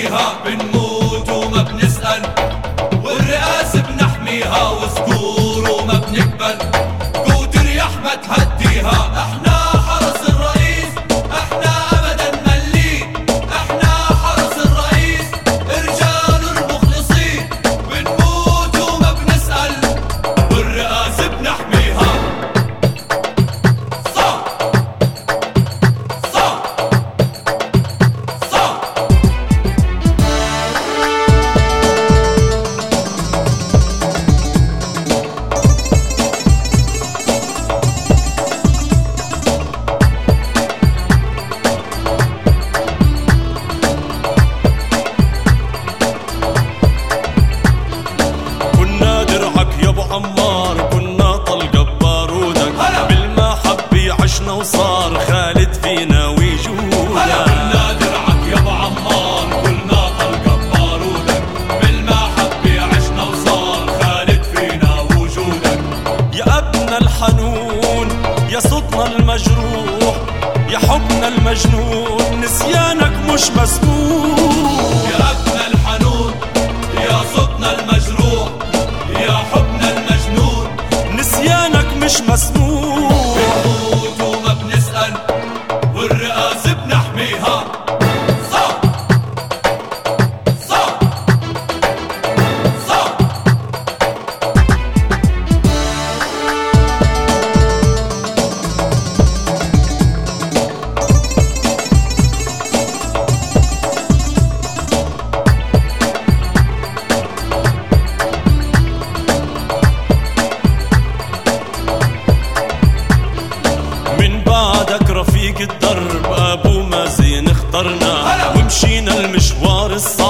فيها بنموت وما بنسأل والرئاسة بنحميها وذكور وما بنقبل. قوت يا أحمد هديها حبنا المجروح يا حبنا المجنون نسيانك مش مسموح. سافرنا ومشينا المشوار الصعب